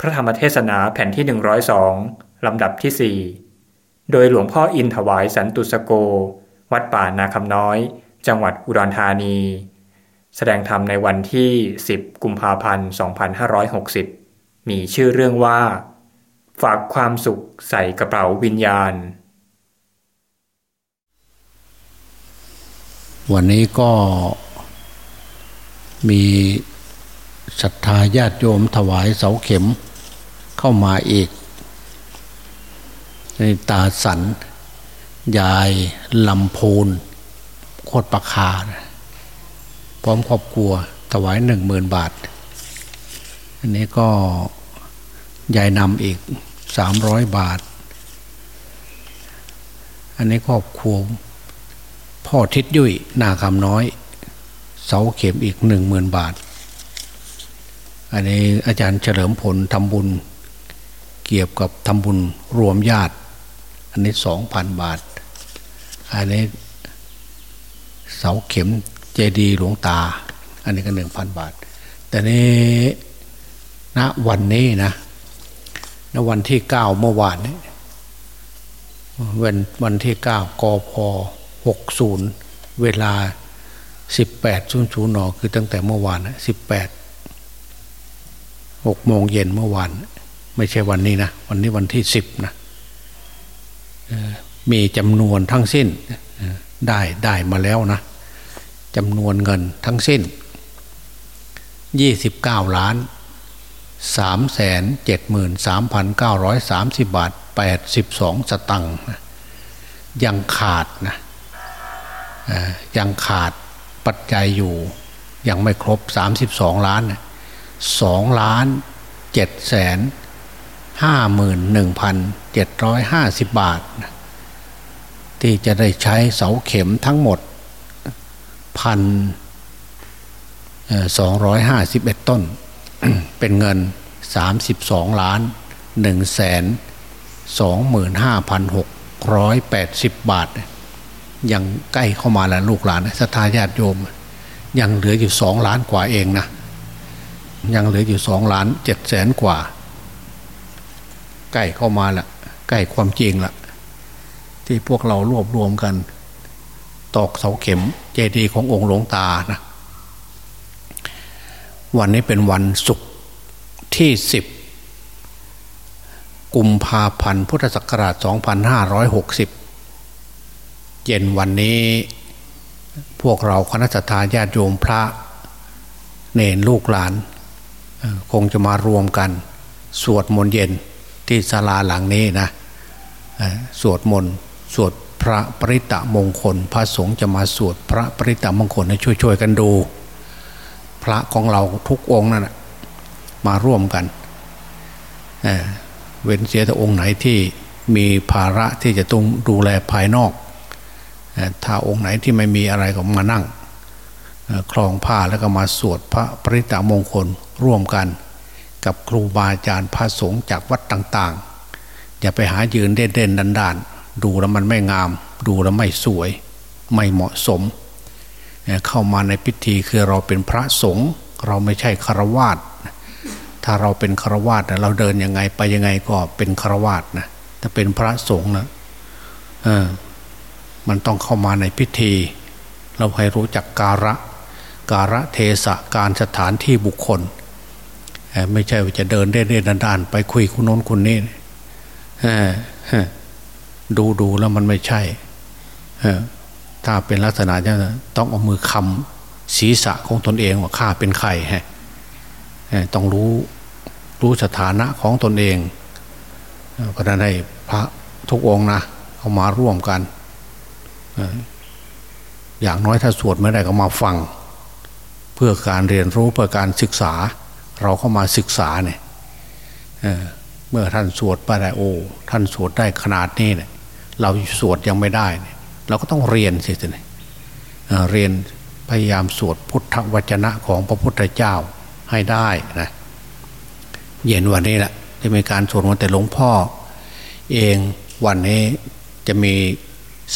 พระธรรมเทศนาแผ่นที่ 102 ลำดับที่ 4 โดยหลวงพ่ออินถวายสันตุสโก วัดป่านาคำน้อย จังหวัดอุดรธานี แสดงธรรมในวันที่ 10 กุมภาพันธ์ 2560 มีชื่อเรื่องว่า ฝากความสุขใส่กระเป๋าวิญญาณ วันนี้ก็มี ศรัทธาญาติโยมถวายเสาเข็มเข้ามาอีกในตาสัน ยายลำพูนโคตรประคาพร้อมครอบครัวถวายหนึ่งหมื่นบาท อันนี้ก็ยายนำอีกสามร้อยบาท อันนี้ครอบครัวพ่อทิศยุ้ยนาคำน้อย เสาเข็มอีกหนึ่งหมื่นบาท อันนี้อาจารย์เฉลิมผลทำบุญ เกี่ยวกับทำบุญรวมญาติ อันนี้สองพันบาท อันนี้เสาเข็มเจดีหลวงตา อันนี้ก็หนึ่งพันบาท แต่นี้ณวันนี้นะณวันที่เก้าเมื่อวานนี้วันวันที่เก้ากพหกศูนย์เวลาสิบแปดศูนย์ศูนย์นอคือตั้งแต่เมื่อวานนะสิบแปด หกโมงเย็นเมื่อวานไม่ใช่วันนี้นะ วันนี้วันที่สิบนะมีจำนวนทั้งสิ้นได้ได้มาแล้วนะจำนวนเงินทั้งสิ้นยี่สิบเก้าล้านสามแสนเจ็ดหมื่นสามพันเก้าร้อยสามสิบบาทแปดสิบสองสตังค์ยังขาดนะยังขาดปัจจัยอยู่ยังไม่ครบสามสิบสองล้าน สองล้านเจ็ดแสนห้าหมื่นหนึ่งพันเจ็ดร้อยห้าสิบบาท ที่จะได้ใช้เสาเข็มทั้งหมดพันสองร้อยห้าสิบเอ็ดต้น เป็นเงินสามสิบสองล้านหนึ่งแสนสองหมื่นห้าพันหกร้อยแปดสิบบาท ยังใกล้เข้ามาแล้วลูกหลานสถาญาติโยม ยังเหลืออยู่สองล้านกว่าเองนะ ยังเหลืออยู่สองล้านเจ็ดแสนกว่า ใกล้เข้ามาละใกล้ความจริงละที่พวกเรารวบรวมกัน ตอกเสาเข็มเจดีย์ขององค์หลวงตานะวันนี้เป็นวันศุกร์ที่สิบกุมภาพันธ์พุทธศักราช 2560 เย็นวันนี้พวกเราคณะทาญาติโยมพระเนนลูกหลาน คงจะมารวมกัน สวดมนต์เย็นที่ศาลาหลังนี้นะสวดมนต์สวดพระปริตะมงคล พระสงฆ์จะมาสวดพระปริตะมงคลให้ช่วยๆกันดู พระของเราทุกองค์นั่นมาร่วมกันเว้นเสียแต่องค์ไหนที่มีภาระที่จะต้องดูแลภายนอก ถ้าองค์ไหนที่ไม่มีอะไรก็มานั่งคลองผ้าแล้วก็มาสวดพระปริตามงคล ร่วมกัน กับครูบาอาจารย์พระสงฆ์จากวัดต่างๆ อย่าไปหายืนเด่นๆดันๆ ดูแล้วมันไม่งาม ดูแล้วไม่สวย ไม่เหมาะสม เข้ามาในพิธีคือเราเป็นพระสงฆ์เราไม่ใช่คารวาสถ้าเราเป็นฆราวาสเราเดินยังไงไปยังไงก็เป็นฆราวาสนะถ้าเป็นพระสงฆ์นะเออมันต้องเข้ามาในพิธี เราให้รู้จักการะ การะเทศะการสถานที่บุคคล ไม่ใช่ว่าจะเดินเด่นๆด้านๆไปคุยคุณโน้นคุณนี่ดูดูแล้วมันไม่ใช่ถ้าเป็นลักษณะนี้ต้องเอามือคำศีรษะของตนเองว่าข้าเป็นใครฮะต้องรู้รู้สถานะของตนเองก็ได้ให้พระทุกองนะเขามาร่วมกันอย่างน้อยถ้าสวดไม่ได้ก็มาฟัง เพื่อการเรียนรู้เพื่อการศึกษา เราเข้ามาศึกษาเนี่ยเมื่อท่านสวดไปได้โอ้ท่านสวดได้ขนาดนี้เนี่ยเราสวดยังไม่ได้เนี่ยเราก็ต้องเรียนสิเนี่ยเรียนพยายามสวดพุทธวจนะของพระพุทธเจ้าให้ได้นะเย็นวันนี้แหละจะมีการสวดมนต์แต่หลวงพ่อ เองวันนี้จะมี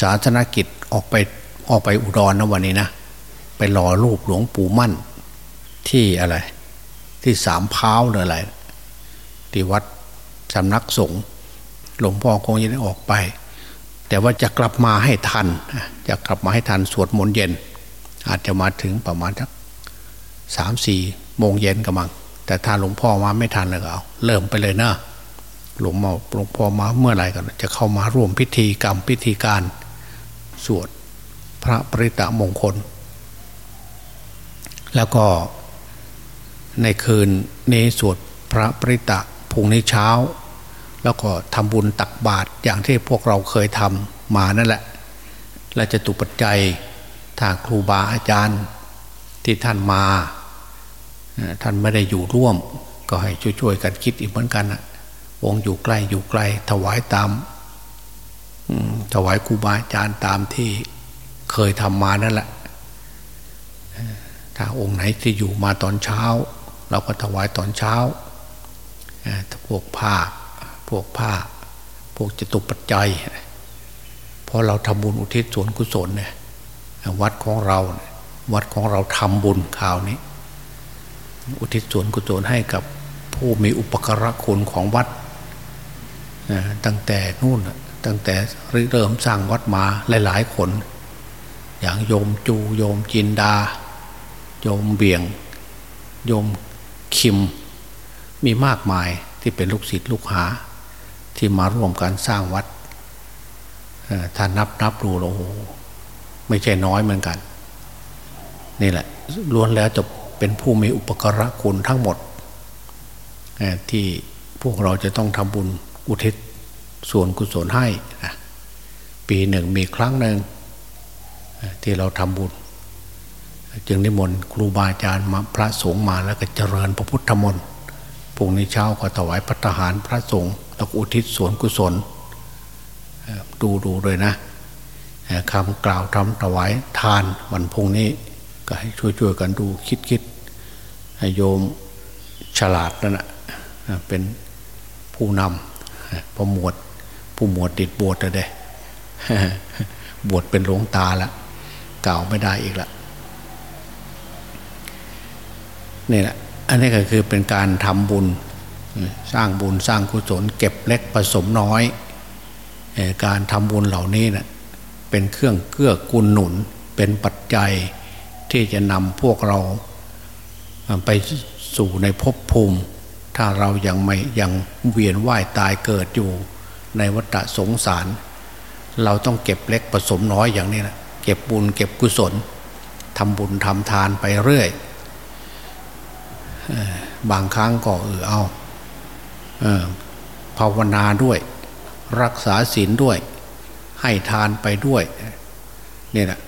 ศาสนกิจออกไปออกไปอุดรนะวันนี้นะ ไปรอรูปหลวงปู่มั่นที่อะไร ที่สามเพ้าหรืออะไรที่วัดสำนักสงฆ์หลวงพ่อคงจะได้ออกไป แต่ว่าจะกลับมาให้ทัน จะกลับมาให้ทันสวดมนต์เย็น อาจจะมาถึงประมาณสักสามสี่โมงเย็นก็มัง แต่ถ้าหลวงพ่อมาไม่ทันเลยเอาเริ่มไปเลยนะหลวงพ่อหลวงพ่อมาเมื่อไหร่กันจะเข้ามาร่วมพิธีกรรมพิธีการ สวดพระปริตะมงคล แล้วก็ ในคืนนี้สวดพระปริตะพรุ่งนี้เช้า แล้วก็ทำบุญตักบาตรอย่างที่พวกเราเคยทำมานั่นแหละและจะตุปัจจัยถ้าครูบาอาจารย์ที่ท่านมาท่านไม่ได้อยู่ร่วม ก็ให้ช่วยๆกันคิดอีกเหมือนกันนะองค์อยู่ใกล้อยู่ไกล ถวายตามถวายครูบาอาจารย์ตามที่เคยทำมานั่นแหละ ถ้าองค์ไหนที่อยู่มาตอนเช้า เราก็ถวายตอนเช้าพวกผ้าพวกผ้า พวกจตุปัจจัยพอเราทำบุญอุทิศส่วนกุศลเนี่ยวัดของเรา วัดของเราทำบุญข่าวนี้ อุทิศส่วนกุศลให้กับผู้มีอุปการะคุณของวัดตั้งแต่นู่นตั้งแต่เริ่มสร้างวัดมาหลายๆคน อย่างโยมจูโยมจินดา โยมเบียง โยม คิมมีมากมายที่เป็นลูกศิษย์ลูกหา ที่มาร่วมการสร้างวัดถ้านับนับดูโอ้โหไม่ใช่น้อยเหมือนกัน นี่แหละล้วนแล้วจะเป็นผู้มีอุปการะคุณทั้งหมด ที่พวกเราจะต้องทำบุญอุทิศส่วนกุศลให้ ปีหนึ่งมีครั้งหนึ่งที่เราทำบุญ จึงนิมนต์ครูบาอาจารย์มาพระสงฆ์มาแล้วก็เจริญพระพุทธมนต์พรุ่งนี้เช้าก็ถวายพัฒหารพระสงฆ์แล้วอุทิศส่วนกุศล ดูดูเลยนะคำกล่าวทำถวายทานวันพุ่งนี้ก็ให้ช่วยๆกันดูคิดคิดโยมฉลาดนั่นแหะเป็นผู้นำพอหมวดผู้หมวดติดบวชเลยบวชเป็นหลวงตาละกล่าวไม่ได้อีกละ นี่แหละอันนี้ก็คือเป็นการทำบุญสร้างบุญสร้างกุศลเก็บเล็กผสมน้อย การทำบุญเหล่านี้นะเป็นเครื่องเกื้อกูลหนุนเป็นปัจจัยที่จะนำพวกเราไปสู่ในภพภูมิ ถ้าเรายังไม่ยังเวียนว่ายตายเกิดอยู่ในวัฏสงสาร เราต้องเก็บเล็กผสมน้อยอย่างนี้นะเก็บบุญเก็บกุศลทำบุญทำทานไปเรื่อย บางครั้งก็เออเอาภาวนาด้วย รักษาศีลด้วย ให้ทานไปด้วยนี่แหละ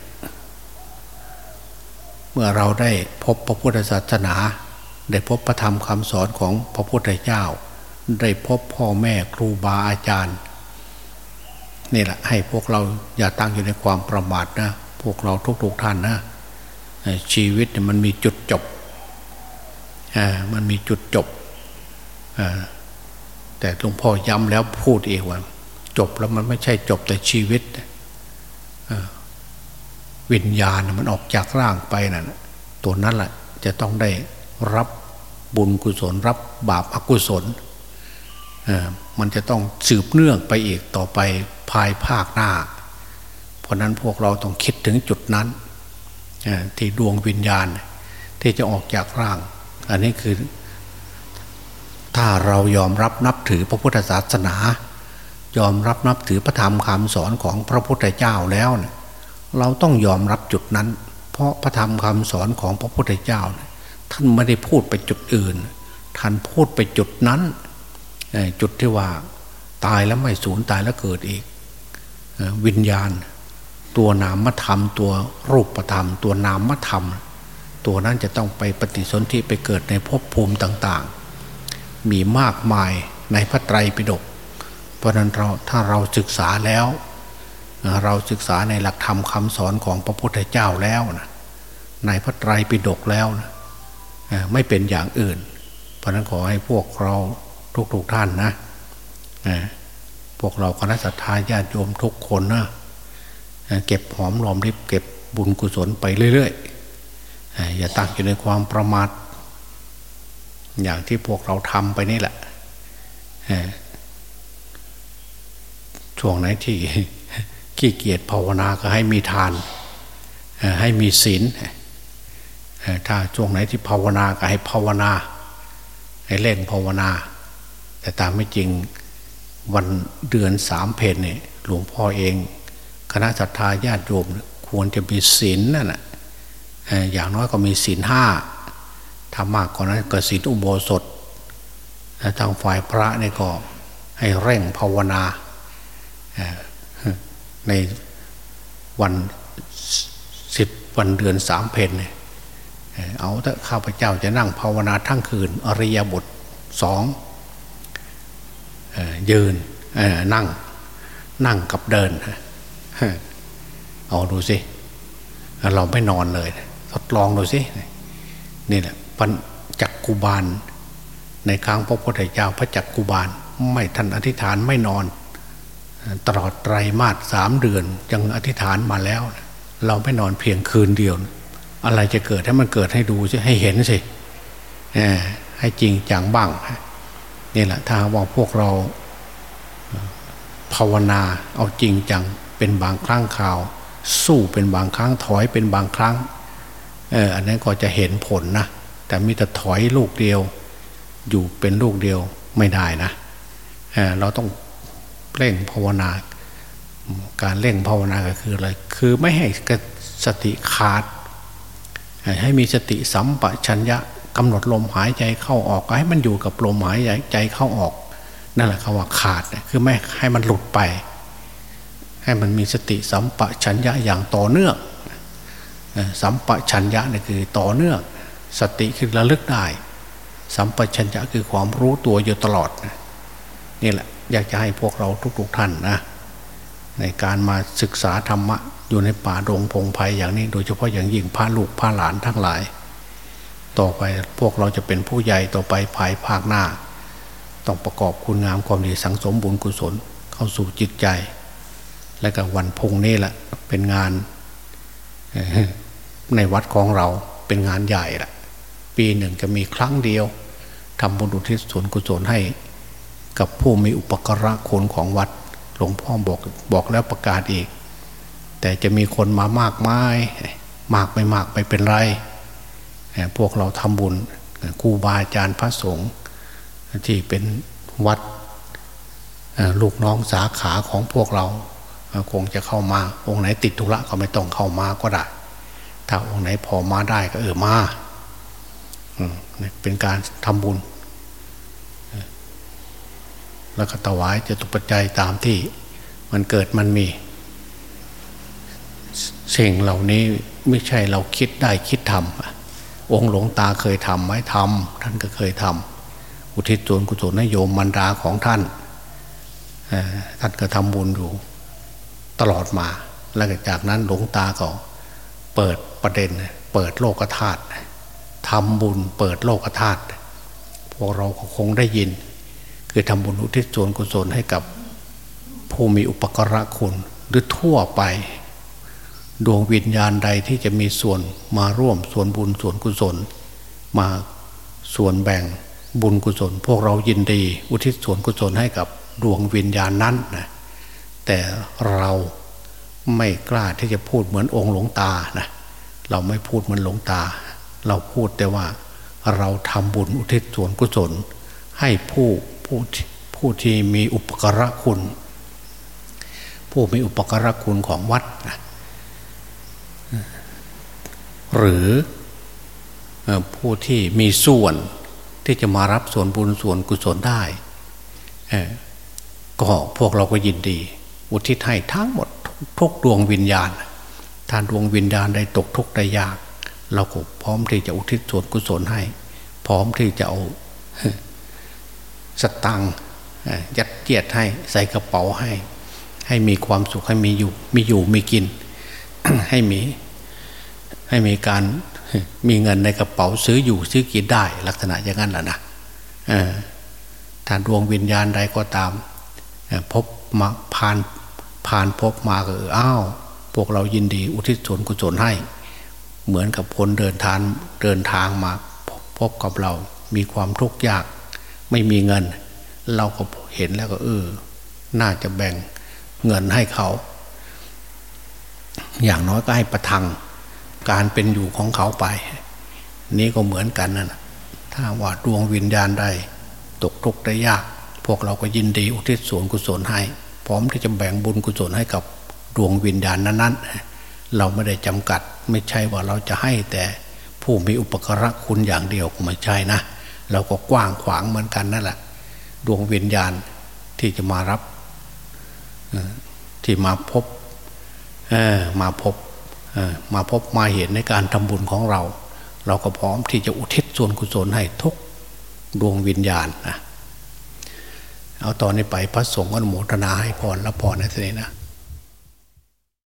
เมื่อเราได้พบพระพุทธศาสนา ได้พบพระธรรมคำสอนของพระพุทธเจ้า ได้พบพ่อแม่ครูบาอาจารย์นี่แหละให้พวกเราอย่าตั้งอยู่ในความประมาทนะ พวกเราทุกๆท่านนะ ชีวิตมันมีจุดจบ มันมีจุดจบแต่หลวงพ่อย้ำแล้วพูดเองว่า จบแล้วมันไม่ใช่จบแต่ชีวิตวิญญาณมันออกจากร่างไปนะ่ะตัวนั้นแหละจะต้องได้รับบุญกุศล รับบาปอกุศลมันจะต้องสืบเนื่องไปอีกต่อไปภายภาคหน้า เพราะนั้นพวกเราต้องคิดถึงจุดนั้นที่ดวงวิญญาณที่จะออกจากร่าง อันนี้คือ ถ้าเรายอมรับนับถือพระพุทธศาสนา ยอมรับนับถือพระธรรมคำสอนของพระพุทธเจ้าแล้วเนะเราต้องยอมรับจุดนั้น เพราะพระธรรมคำสอนของพระพุทธเจ้าท่านไม่ได้พูดไปจุดอื่น ท่านพูดไปจุดนั้น จุดที่ว่าตายแล้วไม่สูญตายแล้วเกิดอีก วิญญาณ ตัวนามธรรม ตัวรูปธรรม ตัวนามธรรม ตัวนั้นจะต้องไปปฏิสนธิไปเกิดในภพภูมิต่างๆ มีมากมายในพระไตรปิฎกเพราะนั้นเราถ้าเราศึกษาแล้ว เราศึกษาในหลักธรรมคำสอนของพระพุทธเจ้าแล้วนะในพระไตรปิฎกแล้วนะไม่เป็นอย่างอื่น เพราะนั้นขอให้พวกเราทุกๆท่านนะพวกเราคณะสัตยาญาติโยมทุกคนนะเก็บหอมรอมริบเก็บบุญกุศลไปเรื่อยๆ อย่าตั้งอยู่ในความประมาทอย่างที่พวกเราทำไปนี่แหละช่วงไหนที่ขี้เกียจภาวนาก็ให้มีทาน ให้มีศีลถ้าช่วงไหนที่ภาวนาก็ให้ภาวนา ให้เล่นภาวนา แต่ตามไม่จริงวันเดือนสามเพนเนี่ยหลวงพ่อเอง คณะศรัทธาญาติโยมควรจะมีศีลนั่นแหะ อย่างน้อยก็มีศีลห้าถ้ามากกว่านั้นก็ศีลอุโบสถทางฝ่ายพระนี่ก็ให้เร่งภาวนาในวันสิบวันเดือนสามเพนเนี่ยเอาถ้าข้าพเจ้าจะนั่งภาวนาทั้งคืน อริยบทสองยืนนั่งนั่งกับเดิน เอาดูสิ เราไม่นอนเลย ทดลองดูสินี่แหละปัญจักกุบาล ในครั้งพระพุทธเจ้าพระจักกุบาล ไม่ทันอธิษฐานไม่นอน ตลอดไตรมาสสามเดือนยังอธิษฐานมาแล้ว เราไม่นอนเพียงคืนเดียว อะไรจะเกิดให้มันเกิดให้ดูสิให้เห็นสิให้จริงจังบ้างนี่แหละถ้าว่าพวกเราภาวนาเอาจริงจังเป็นบางครั้งข่าว สู้เป็นบางครั้งถอยเป็นบางครั้ง อออันนั้นก็จะเห็นผลนะแต่มีแต่ถอยลูกเดียว อยู่เป็นลูกเดียวไม่ได้นะเเราต้องเร่งภาวนา การเร่งภาวนาก็คืออะไรคือไม่ให้สติขาด ให้มีสติสัมปชัญญะกำหนดลมหายใจเข้าออกให้มันอยู่กับลมหายใจเข้าออกนั่นแหละคำว่าขาดคือไม่ให้มันหลุดไป ให้มันมีสติสัมปชัญญะอย่างต่อเนื่อง สัมปชัญญะนี่คือต่อเนื่องสติคือระลึกได้ สัมปชัญญะคือความรู้ตัวอยู่ตลอดนี่แหละอยากจะให้พวกเราทุก ๆท่านนะในการมาศึกษาธรรมะอยู่ในป่าดงพงไพ่อย่างนี้ โดยเฉพาะอย่างยิ่งพระลูกพระหลานทั้งหลาย ต่อไปพวกเราจะเป็นผู้ใหญ่ต่อไปภายภาคหน้า ต้องประกอบคุณงามความดีสังสมบุญกุศลเข้าสู่จิตใจ และก็วันพงนี้แหละเป็นงาน ในวัดของเราเป็นงานใหญ่ละปีหนึ่งจะมีครั้งเดียวทำบุญอุทิศส่วนกุศลให้ กับผู้มีอุปกระคนของวัดหลวงพ่อบอกบอกแล้วประกาศอีก แต่จะมีคนมามากไม้มากไม่มากไม่เป็นไร พวกเราทำบุญครูบาอาจารย์พระสงฆ์ที่เป็นวัดลูกน้องสาขาของพวกเรา คงจะเข้ามาองค์ไหนติดธุระก็ไม่ต้องเข้ามาก็ได้ ถ้าองค์ไหนพอมาได้ก็เออมาเป็นการทำบุญ แล้วก็ถวายจะตุปัจจัยตามที่มันเกิดมันมี สิ่งเหล่านี้ไม่ใช่เราคิดได้คิดทำองค์หลวงตาเคยทำไหมทำท่านก็เคยทำอุทิศส่วนกุศลให้โยมมันดาของท่านท่านก็ทำบุญอยู่ตลอดมา แล้วจากนั้นหลวงตาก็ เปิดประเด็น เปิดโลกธาตุทำบุญเปิดโลกธาตุพวกเราคงได้ยิน คือทำบุญอุทิศส่วนกุศลให้กับผู้มีอุปกระคุณหรือทั่วไป ดวงวิญญาณใดที่จะมีส่วนมาร่วมส่วนบุญส่วนกุศล มาส่วนแบ่งบุญกุศล พวกเรายินดี อุทิศส่วนกุศลให้กับดวงวิญญาณนั้นนะแต่เรา ไม่กล้าที่จะพูดเหมือนองค์หลวงตานะเราไม่พูดเหมือนหลวงตา เราพูดแต่ว่าเราทำบุญอุทิศส่วนกุศล ให้ผู้ผู้ผู้ที่มีอุปกระคุณ ผู้มีอุปกระคุณของวัดนะหรือผู้ที่มีส่วนที่จะมารับส่วนบุญส่วนกุศลได้ก็พวกเราก็ยินดี อุทิศให้ทั้งหมดทุกดวงวิญญาณท่านดวงวิญญาณใดตกทุกข์ใดยาก เราก็พร้อมที่จะอุทิศส่วนกุศลให้ พร้อมที่จะเอาสตังยัดเจียดให้ใส่กระเป๋าให้ ให้มีความสุขให้มีอยู่มีอยู่มีกิน ให้มีให้มีการมีเงินในกระเป๋าซื้ออยู่ซื้อกินได้ลักษณะอย่างนั้นแหละนะถ้าดวงวิญญาณใดก็ตามพบมาผ่าน ผ่านพบมาก็เอออ้าวพวกเรายินดีอุทิศส่วนกุศลให้ เหมือนกับคนเดินทางเดินทางมาพบกับเรา มีความทุกข์ยาก ไม่มีเงิน เราก็เห็นแล้วก็เออ น่าจะแบ่งเงินให้เขา อย่างน้อยก็ให้ประทังการเป็นอยู่ของเขาไป นี้ก็เหมือนกันนะถ้าว่าดวงวิญญาณใดตกทุกข์ได้ยาก พวกเราก็ยินดีอุทิศส่วนกุศลให้ ร้อมที่จะแบ่งบุญกุศลให้กับดวงวิญญาณนั้นๆ เราไม่ได้จำกัดไม่ใช่ว่าเราจะให้แต่ผู้มีอุปการะคุณอย่างเดียวก็ไม่ใช่นะ เราก็กว้างขวางเหมือนกันนั่นแหละ ดวงวิญญาณที่จะมารับที่มาพบมาพบมาพบมาเห็นในการทำบุญของเรา เราก็พร้อมที่จะอุทิศส่วนกุศลให้ทุกดวงวิญญาณนะ เอาตอนนี้ไปพระสงฆ์อนุโมทนาให้พรและพรในทีนี้นะ